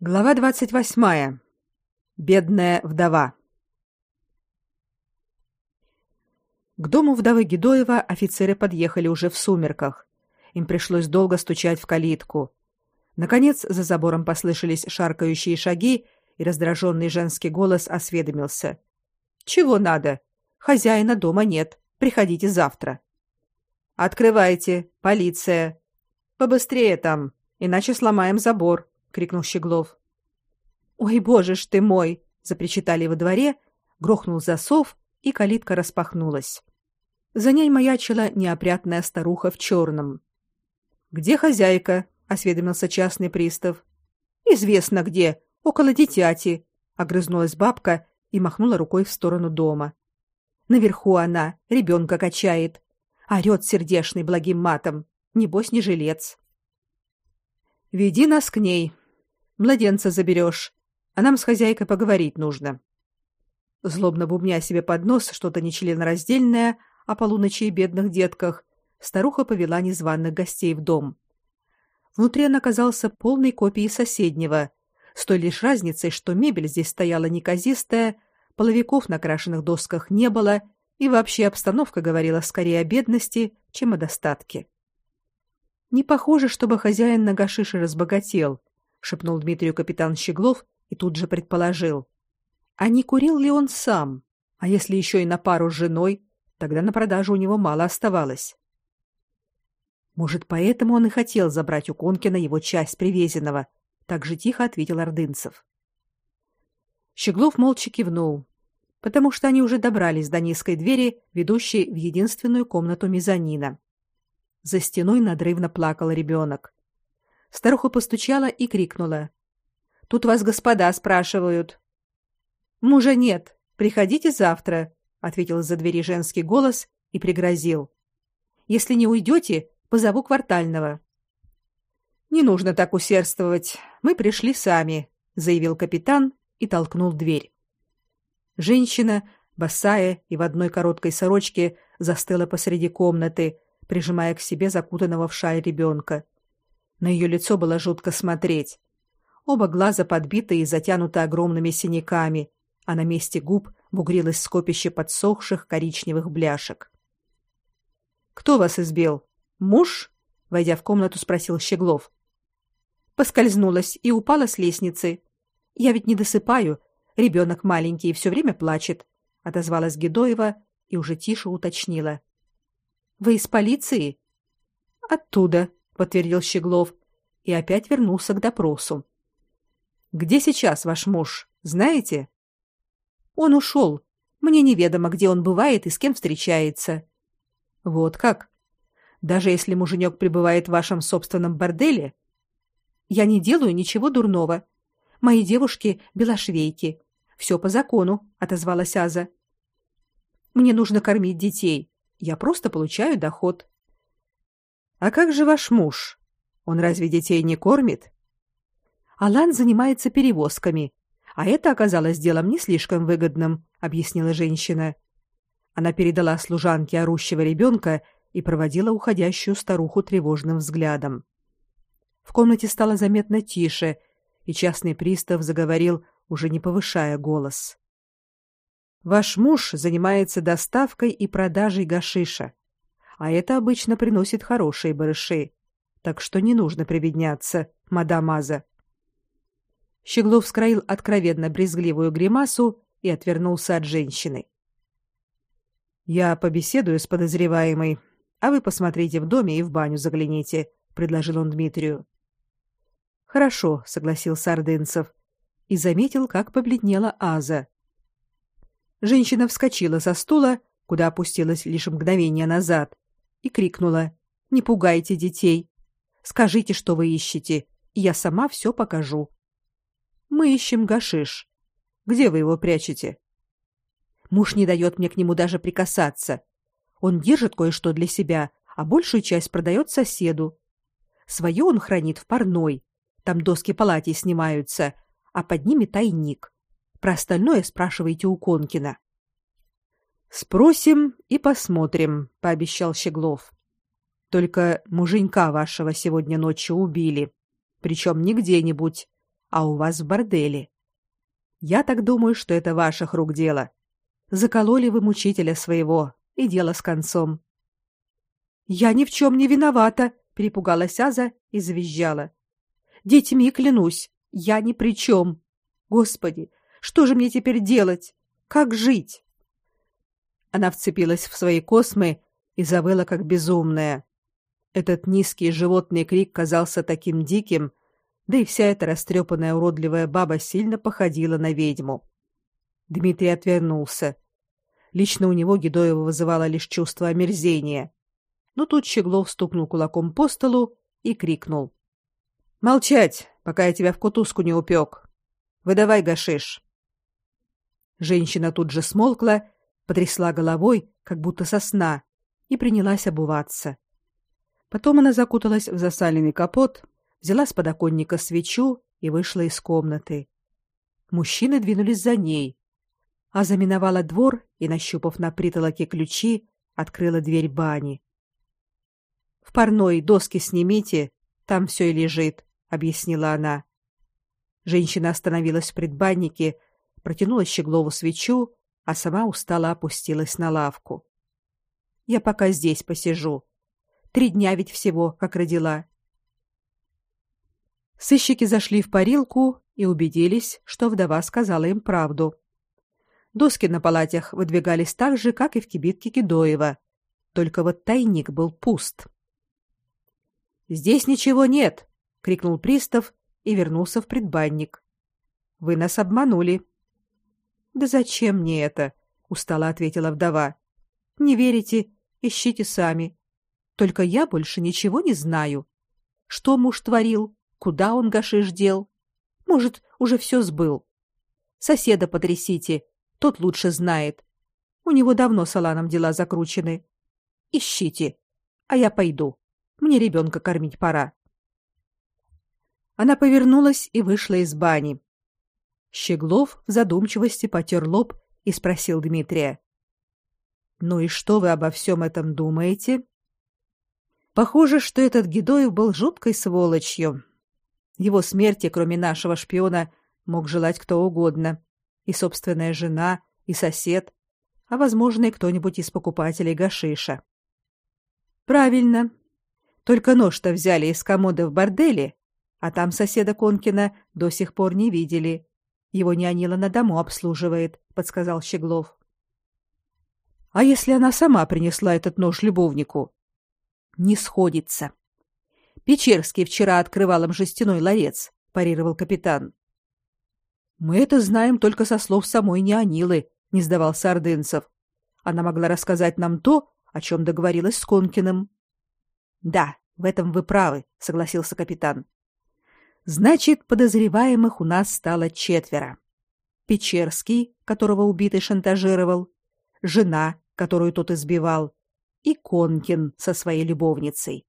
Глава двадцать восьмая. Бедная вдова. К дому вдовы Гедоева офицеры подъехали уже в сумерках. Им пришлось долго стучать в калитку. Наконец, за забором послышались шаркающие шаги, и раздраженный женский голос осведомился: "Чего надо? Хозяина дома нет. Приходите завтра". "Открывайте, полиция. Побыстрее там, иначе сломаем забор" крикнул Щеглов. Ой, боже ж ты мой, запричитали во дворе, грохнул засов, и калитка распахнулась. За ней маячила неопрятная старуха в черном. Где хозяйка? осведомился частный пристав. Известно где, около дитяти, огрызнулась бабка и махнула рукой в сторону дома. Наверху она, ребенка качает, орет сердешный благим матом, небось не жилец. Веди нас к ней. Младенца заберешь, а нам с хозяйкой поговорить нужно. Злобно бубня себе под нос что-то нечленораздельное о полуночи и бедных детках, старуха повела незваных гостей в дом. Внутри он оказался полной копией соседнего, с той лишь разницей, что мебель здесь стояла неказистая, половиков на крашеных досках не было, и вообще обстановка говорила скорее о бедности, чем о достатке. Не похоже, чтобы хозяин на гашише разбогател, шепнул Дмитрию капитан Щеглов и тут же предположил: а не курил ли он сам? А если еще и на пару с женой, тогда на продажу у него мало оставалось. Может, поэтому он и хотел забрать у Конкина его часть привезенного, так же тихо ответил Ордынцев. Щеглов молча кивнул, потому что они уже добрались до низкой двери, ведущей в единственную комнату мезонина. За стеной надрывно плакал ребенок. Старуха постучала и крикнула: "Тут вас господа спрашивают". "Мужа нет. Приходите завтра", ответил из-за двери женский голос и пригрозил: "Если не уйдете, позову квартального". "Не нужно так усердствовать. Мы пришли сами", заявил капитан и толкнул дверь. Женщина, босая и в одной короткой сорочке, застыла посреди комнаты, прижимая к себе закутанного в шаль ребенка. На ее лицо было жутко смотреть. Оба глаза подбиты и затянуты огромными синяками, а на месте губ бугрилось скопище подсохших коричневых бляшек. Кто вас избил? Муж? войдя в комнату, спросил Щеглов. Поскользнулась и упала с лестницы. Я ведь не досыпаю, ребенок маленький и все время плачет, отозвалась Гедоева и уже тише уточнила: вы из полиции? Оттуда, подтвердил Щеглов и опять вернулся к допросу. Где сейчас ваш муж, знаете? Он ушел. Мне неведомо, где он бывает и с кем встречается. Вот как? Даже если муженек пребывает в вашем собственном борделе? Я не делаю ничего дурного. Мои девушки белошвейки. Все по закону, отозвалась Аза. Мне нужно кормить детей. Я просто получаю доход. А как же ваш муж? Он разве детей не кормит? Алан занимается перевозками, а это оказалось делом не слишком выгодным, объяснила женщина. Она передала служанке орущего ребенка и проводила уходящую старуху тревожным взглядом. В комнате стало заметно тише, и частный пристав заговорил, уже не повышая голос. Ваш муж занимается доставкой и продажей гашиша, а это обычно приносит хорошие барыши. Так что не нужно прибедняться, мадам Аза. Щеглов скроил откровенно брезгливую гримасу и отвернулся от женщины. Я побеседую с подозреваемой, а вы посмотрите в доме и в баню загляните, предложил он Дмитрию. Хорошо, согласился Ордынцев и заметил, как побледнела Аза. Женщина вскочила со стула, куда опустилась лишь мгновение назад, и крикнула: "Не пугайте детей. Скажите, что вы ищете, и я сама все покажу. Мы ищем гашиш. Где вы его прячете?" Муж не дает мне к нему даже прикасаться. Он держит кое-что для себя, а большую часть продает соседу. Свое он хранит в парной. Там доски палати снимаются, а под ними тайник. Про остальное спрашивайте у Конкина. Спросим и посмотрим, пообещал Щеглов. Только муженька вашего сегодня ночью убили, причем не где-нибудь, а у вас в борделе. Я так думаю, что это ваших рук дело. Закололи вы мучителя своего, и дело с концом. Я ни в чем не виновата, перепугалась Аза и завизжала. Детьми клянусь, я ни при чем. Господи, что же мне теперь делать? Как жить? Она вцепилась в свои космы и завыла как безумная. Этот низкий животный крик казался таким диким, да и вся эта растрепанная уродливая баба сильно походила на ведьму. Дмитрий отвернулся. Лично у него Гедоева вызывало лишь чувство омерзения. Но тут Щеглов стукнул кулаком по столу и крикнул: "Молчать, пока я тебя в кутузку не упек. Выдавай гашиш". Женщина тут же смолкла, потрясла головой, как будто со сна, и принялась обуваться. Потом она закуталась в засаленный капот, взяла с подоконника свечу и вышла из комнаты. Мужчины двинулись за ней, а заминовала двор и, нащупав на притолоке ключи, открыла дверь бани. В парной доски снимите, там все и лежит, объяснила она. Женщина остановилась в предбаннике, протянула Щеглову свечу, а сама устало опустилась на лавку. Я пока здесь посижу. Три дня ведь всего, как родила. Сыщики зашли в парилку и убедились, что вдова сказала им правду. Доски на палатях выдвигались так же, как и в кибитке Кидоева, только вот тайник был пуст. Здесь ничего нет, крикнул пристав и вернулся в предбанник. Вы нас обманули. Да зачем мне это? устало ответила вдова. Не верите, ищите сами. Только я больше ничего не знаю. Что муж творил? Куда он гашиш дел? Может, уже все сбыл. Соседа потрясите, тот лучше знает. У него давно с Аланом дела закручены. Ищите, а я пойду. Мне ребенка кормить пора. Она повернулась и вышла из бани. Щеглов в задумчивости потер лоб и спросил Дмитрия: "Ну и что вы обо всем этом думаете?" Похоже, что этот Гедоев был жуткой сволочью, его смерти, кроме нашего шпиона, мог желать кто угодно. И собственная жена, и сосед, а, возможно, и кто-нибудь из покупателей гашиша. Правильно. Только нож-то взяли из комода в борделе, а там соседа Конкина до сих пор не видели. Его нянила на дому обслуживает, подсказал Щеглов. А если она сама принесла этот нож любовнику? Не сходится. Печерский вчера открывал им жестяной ларец, парировал капитан. Мы это знаем только со слов самой Неонилы, не сдавался Ордынцев. Она могла рассказать нам то, о чем договорилась с Конкиным. Да, в этом вы правы, согласился капитан. Значит, подозреваемых у нас стало четверо. Печерский, которого убитый шантажировал, жена, которую тот избивал, и Конкин со своей любовницей.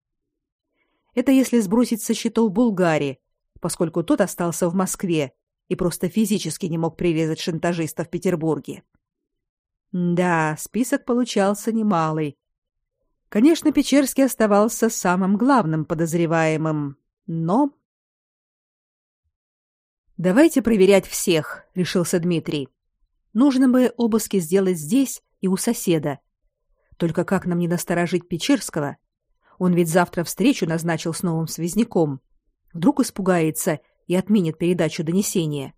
Это если сбросить со счетов Булгари, поскольку тот остался в Москве и просто физически не мог прирезать шантажиста в Петербурге. Да, список получался немалый. Конечно, Печерский оставался самым главным подозреваемым, но Давайте проверять всех, решился Дмитрий. Нужно бы обыски сделать здесь и у соседа. Только как нам не насторожить Печерского? Он ведь завтра встречу назначил с новым связняком. Вдруг испугается и отменит передачу донесения.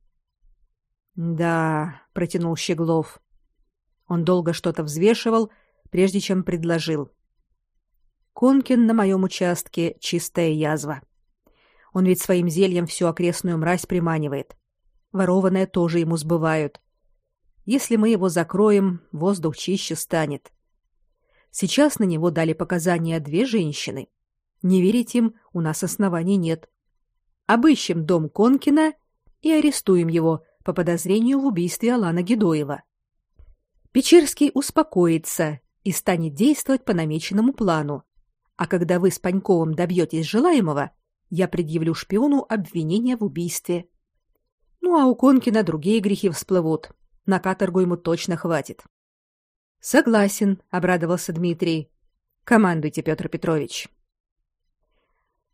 Да, протянул Щеглов. Он долго что-то взвешивал, прежде чем предложил. Конкин на моем участке чистая язва. Он ведь своим зельем всю окрестную мразь приманивает. Ворованное тоже ему сбывают. Если мы его закроем, воздух чище станет. Сейчас на него дали показания две женщины. Не верить им у нас оснований нет. Обыщем дом Конкина и арестуем его по подозрению в убийстве Алана Гедоева. Печерский успокоится и станет действовать по намеченному плану. А когда вы с Паньковым добьетесь желаемого, я предъявлю шпиону обвинение в убийстве. Ну а у Конкина другие грехи всплывут. На каторгу ему точно хватит. Согласен, обрадовался Дмитрий. Командуйте, Петр Петрович.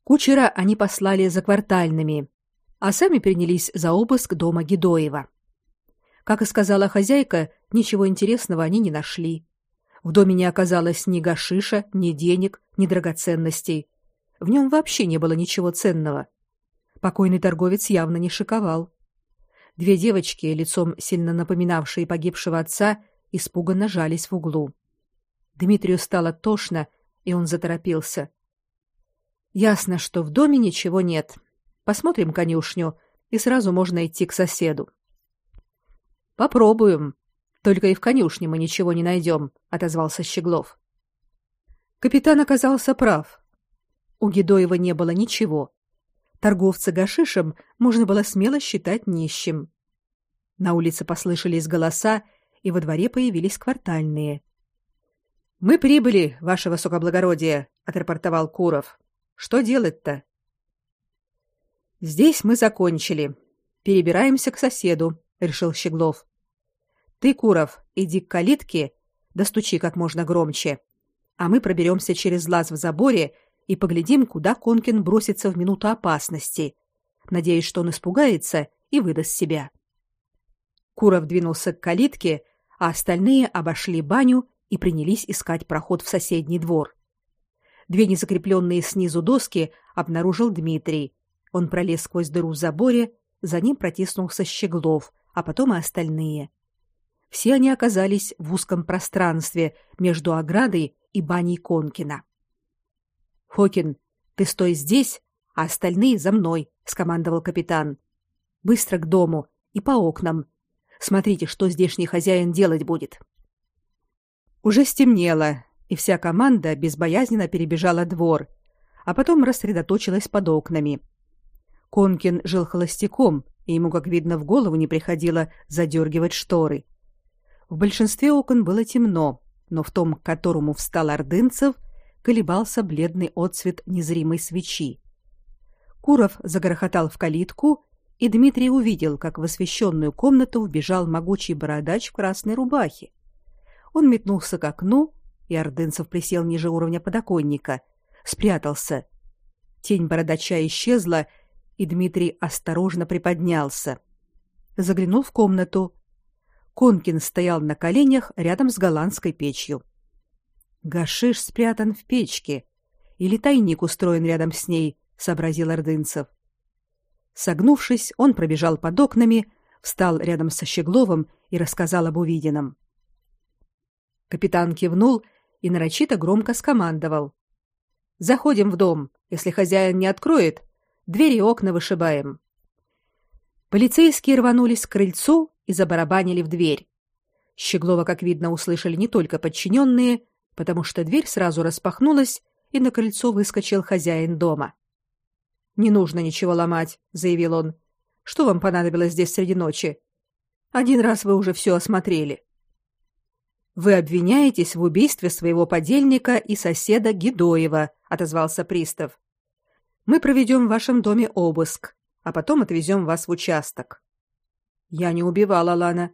Кучера они послали за квартальными. а сами принялись за обыск дома Гедоева. Как и сказала хозяйка, ничего интересного они не нашли. В доме не оказалось ни гашиша, ни денег, ни драгоценностей. В нем вообще не было ничего ценного. Покойный торговец явно не шиковал. Две девочки, лицом сильно напоминавшие погибшего отца, испуганно жались в углу. Дмитрию стало тошно, и он заторопился. Ясно, что в доме ничего нет. Посмотрим конюшню, и сразу можно идти к соседу. Попробуем. Только и в конюшне мы ничего не найдем», — отозвался Щеглов. Капитан оказался прав. У Гедоева не было ничего. Торговца гашишем можно было смело считать нищим. На улице послышались голоса, и во дворе появились квартальные. Мы прибыли, ваше высокоблагородие, отрапортовал Куров. Что делать-то? Здесь мы закончили. Перебираемся к соседу, решил Щеглов. Ты, Куров, иди к калитке, достучи как можно громче, а мы проберемся через лаз в заборе и поглядим, куда Конкин бросится в минуту опасности. Надеюсь, что он испугается и выдаст себя. Куров двинулся к калитке, а остальные обошли баню и принялись искать проход в соседний двор. Две незакрепленные снизу доски обнаружил Дмитрий. Он пролез сквозь дыру в заборе, за ним протиснулся Щеглов, а потом и остальные. Все они оказались в узком пространстве между оградой и баней Конкина. Фокин, ты стой здесь, а остальные за мной, скомандовал капитан. Быстро к дому и по окнам. Смотрите, что здешний хозяин делать будет. Уже стемнело, и вся команда безбоязненно перебежала двор, а потом рассредоточилась под окнами. Конкин жил холостяком, и ему, как видно, в голову не приходило задергивать шторы. В большинстве окон было темно, но в том, к которому встал Ордынцев, колебался бледный отсвет незримой свечи. Куров загрохотал в калитку, и Дмитрий увидел, как в освещенную комнату вбежал могучий бородач в красной рубахе. Он метнулся к окну, и Ордынцев присел ниже уровня подоконника, спрятался. Тень бородача исчезла, и Дмитрий осторожно приподнялся. Заглянул в комнату. Конкин стоял на коленях рядом с голландской печью. Гашиш спрятан в печке, или тайник устроен рядом с ней, сообразил Ордынцев. Согнувшись, он пробежал под окнами, встал рядом со Щегловым и рассказал об увиденном. Капитан кивнул и нарочито громко скомандовал: "Заходим в дом. Если хозяин не откроет, двери и окна вышибаем". Полицейские рванулись к крыльцу и забарабанили в дверь. Щеглова, как видно, услышали не только подчиненные, потому что дверь сразу распахнулась, и на крыльцо выскочил хозяин дома. Не нужно ничего ломать, заявил он. Что вам понадобилось здесь среди ночи? Один раз вы уже все осмотрели. Вы обвиняетесь в убийстве своего подельника и соседа Гидоева, отозвался пристав. Мы проведем в вашем доме обыск, а потом отвезем вас в участок. Я не убивала Лана.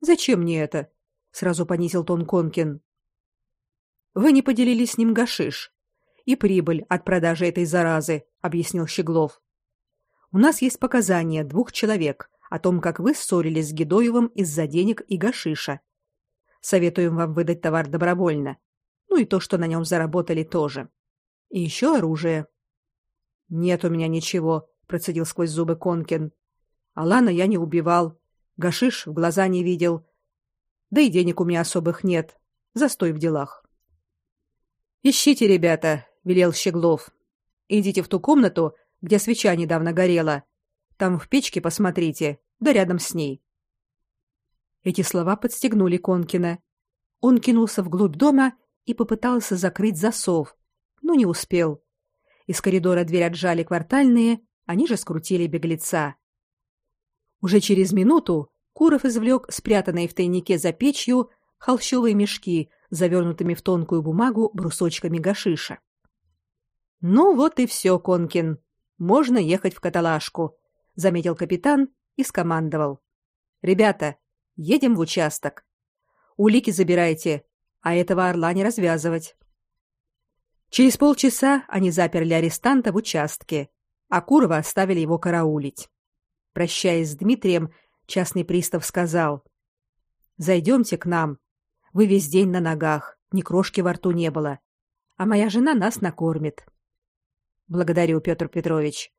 Зачем мне это? сразу понизил тон Конкин. Вы не поделились с ним гашиш и прибыль от продажи этой заразы, объяснил Щеглов. У нас есть показания двух человек о том, как вы ссорились с Гедоевым из-за денег и гашиша. Советуем вам выдать товар добровольно. Ну и то, что на нем заработали тоже. И еще оружие. Нет у меня ничего, процедил сквозь зубы Конкин. Алана я не убивал, гашиш в глаза не видел. Да и денег у меня особых нет. Застой в делах. Ищите, ребята, велел Щеглов. Идите в ту комнату, где свеча недавно горела. Там в печке посмотрите, да рядом с ней. Эти слова подстегнули Конкина. Он кинулся вглубь дома и попытался закрыть засов, но не успел. Из коридора дверь отжали квартальные, они же скрутили беглеца. Уже через минуту Куров извлек спрятанные в тайнике за печью холщовые мешки, завернутыми в тонкую бумагу брусочками гашиша. Ну вот и все, Конкин. Можно ехать в каталажку, заметил капитан и скомандовал: "Ребята, Едем в участок. Улики забирайте, а этого орла не развязывать. Через полчаса они заперли арестанта в участке, а Курова оставили его караулить. Прощаясь с Дмитрием, частный пристав сказал: "Зайдемте к нам. Вы весь день на ногах, ни крошки во рту не было, а моя жена нас накормит". "Благодарю, Петр Петрович.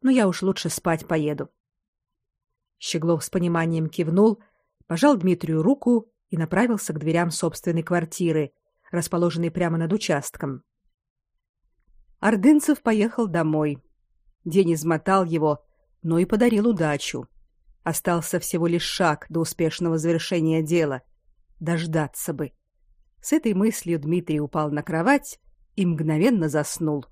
Но я уж лучше спать поеду". Щеглов с пониманием кивнул, пожал Дмитрию руку и направился к дверям собственной квартиры, расположенной прямо над участком. Ордынцев поехал домой. День измотал его, но и подарил удачу. Остался всего лишь шаг до успешного завершения дела. Дождаться бы. С этой мыслью Дмитрий упал на кровать и мгновенно заснул.